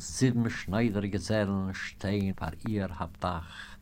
sieben schneiderige Zellen stehen par ihr Habdach.